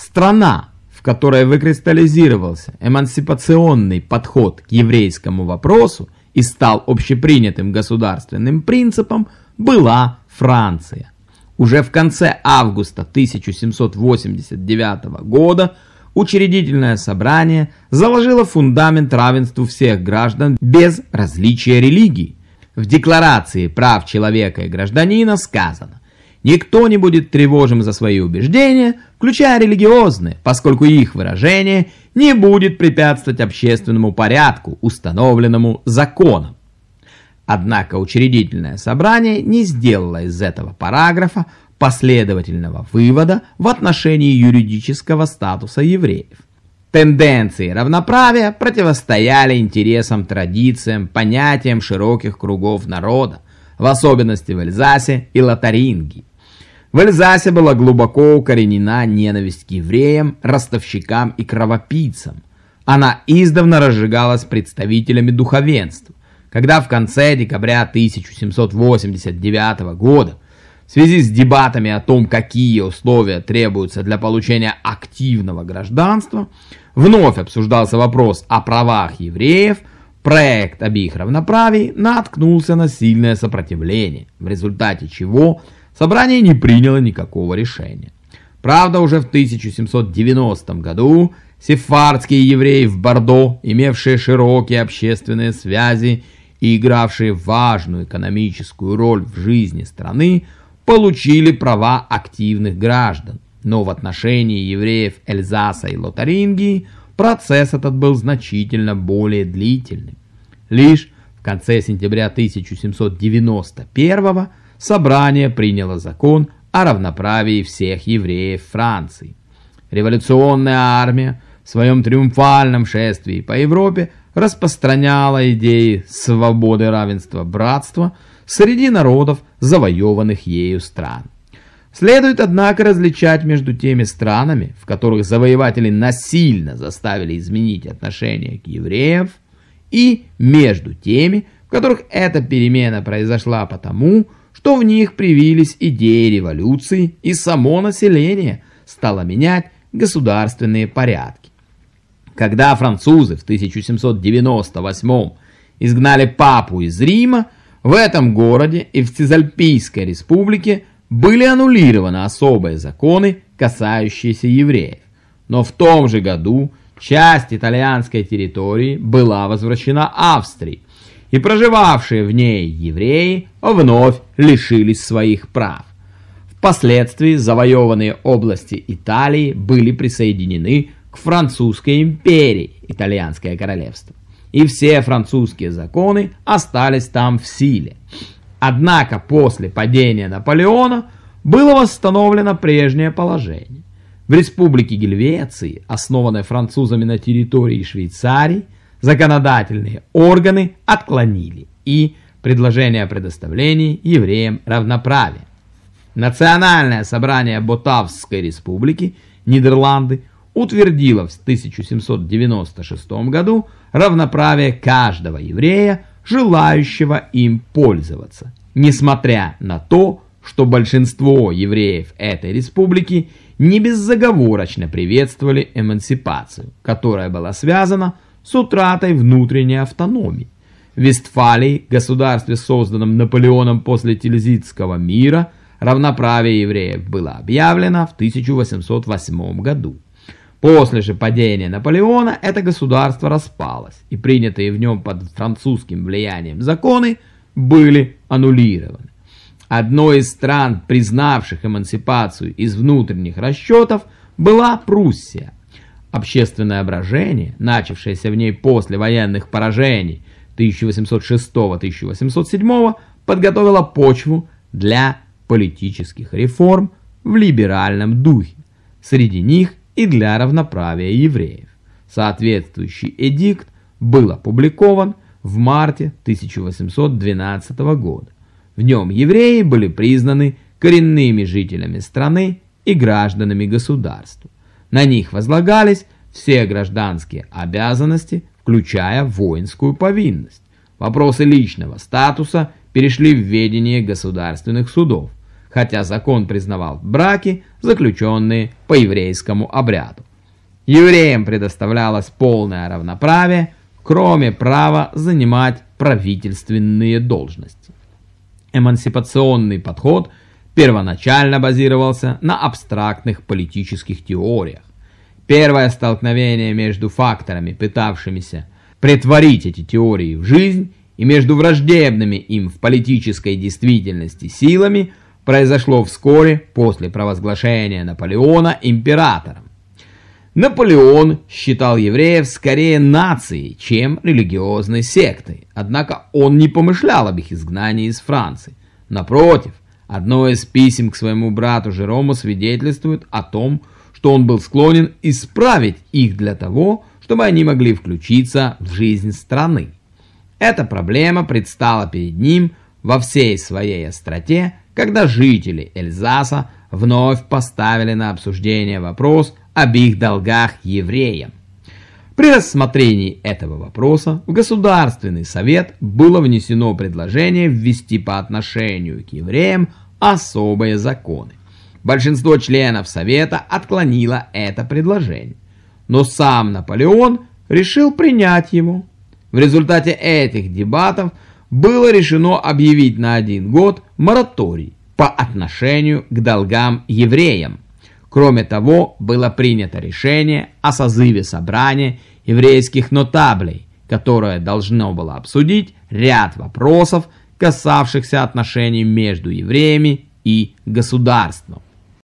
Страна, в которой выкристаллизировался эмансипационный подход к еврейскому вопросу и стал общепринятым государственным принципом, была Франция. Уже в конце августа 1789 года учредительное собрание заложило фундамент равенству всех граждан без различия религии. В Декларации прав человека и гражданина сказано «Никто не будет тревожим за свои убеждения, включая религиозные, поскольку их выражение не будет препятствовать общественному порядку, установленному законом». Однако учредительное собрание не сделало из этого параграфа последовательного вывода в отношении юридического статуса евреев. Тенденции равноправия противостояли интересам, традициям, понятиям широких кругов народа, в особенности в Эльзасе и Лотарингии. В Эльзасе была глубоко укоренена ненависть к евреям, ростовщикам и кровопийцам. Она издавна разжигалась представителями духовенства когда в конце декабря 1789 года в связи с дебатами о том, какие условия требуются для получения активного гражданства, вновь обсуждался вопрос о правах евреев, проект об их равноправии наткнулся на сильное сопротивление, в результате чего собрание не приняло никакого решения. Правда, уже в 1790 году сефардские евреи в Бордо, имевшие широкие общественные связи и игравшие важную экономическую роль в жизни страны, получили права активных граждан. Но в отношении евреев Эльзаса и Лотарингии процесс этот был значительно более длительным. Лишь в конце сентября 1791 собрание приняло закон о равноправии всех евреев Франции. Революционная армия в своем триумфальном шествии по Европе распространяла идеи свободы, равенства, братства среди народов, завоеванных ею стран. Следует, однако, различать между теми странами, в которых завоеватели насильно заставили изменить отношение к евреям, и между теми, в которых эта перемена произошла потому, что в них привились идеи революции и само население стало менять государственные порядки. Когда французы в 1798 изгнали папу из Рима, в этом городе и в Цизальпийской республике были аннулированы особые законы, касающиеся евреев. Но в том же году часть итальянской территории была возвращена Австрии, и проживавшие в ней евреи вновь лишились своих прав. Впоследствии завоеванные области Италии были присоединены к французской империи, итальянское королевство. И все французские законы остались там в силе. Однако после падения Наполеона было восстановлено прежнее положение. В республике Гельвеции, основанной французами на территории Швейцарии, законодательные органы отклонили и предложение о предоставлении евреям равноправия. Национальное собрание Ботавской республики, Нидерланды, утвердила в 1796 году равноправие каждого еврея, желающего им пользоваться, несмотря на то, что большинство евреев этой республики не беззаговорочно приветствовали эмансипацию, которая была связана с утратой внутренней автономии. В Вестфалии, государстве, созданном Наполеоном после Тильзитского мира, равноправие евреев было объявлено в 1808 году. После же падения Наполеона это государство распалось, и принятые в нем под французским влиянием законы были аннулированы. Одной из стран, признавших эмансипацию из внутренних расчетов, была Пруссия. Общественное брожение, начавшееся в ней после военных поражений 1806-1807, подготовило почву для политических реформ в либеральном духе. Среди них и для равноправия евреев. Соответствующий эдикт был опубликован в марте 1812 года. В нем евреи были признаны коренными жителями страны и гражданами государства. На них возлагались все гражданские обязанности, включая воинскую повинность. Вопросы личного статуса перешли в ведение государственных судов. хотя закон признавал браки, заключенные по еврейскому обряду. Евреям предоставлялось полное равноправие, кроме права занимать правительственные должности. Эмансипационный подход первоначально базировался на абстрактных политических теориях. Первое столкновение между факторами, пытавшимися претворить эти теории в жизнь, и между враждебными им в политической действительности силами произошло вскоре после провозглашения Наполеона императором. Наполеон считал евреев скорее нацией, чем религиозной сектой, однако он не помышлял об их изгнании из Франции. Напротив, одно из писем к своему брату Жерому свидетельствует о том, что он был склонен исправить их для того, чтобы они могли включиться в жизнь страны. Эта проблема предстала перед ним во всей своей остроте, когда жители Эльзаса вновь поставили на обсуждение вопрос об их долгах евреям. При рассмотрении этого вопроса в Государственный совет было внесено предложение ввести по отношению к евреям особые законы. Большинство членов Совета отклонило это предложение, но сам Наполеон решил принять его. В результате этих дебатов было решено объявить на один год мораторий по отношению к долгам евреям. Кроме того, было принято решение о созыве собрания еврейских нотаблей, которое должно было обсудить ряд вопросов, касавшихся отношений между евреями и государством.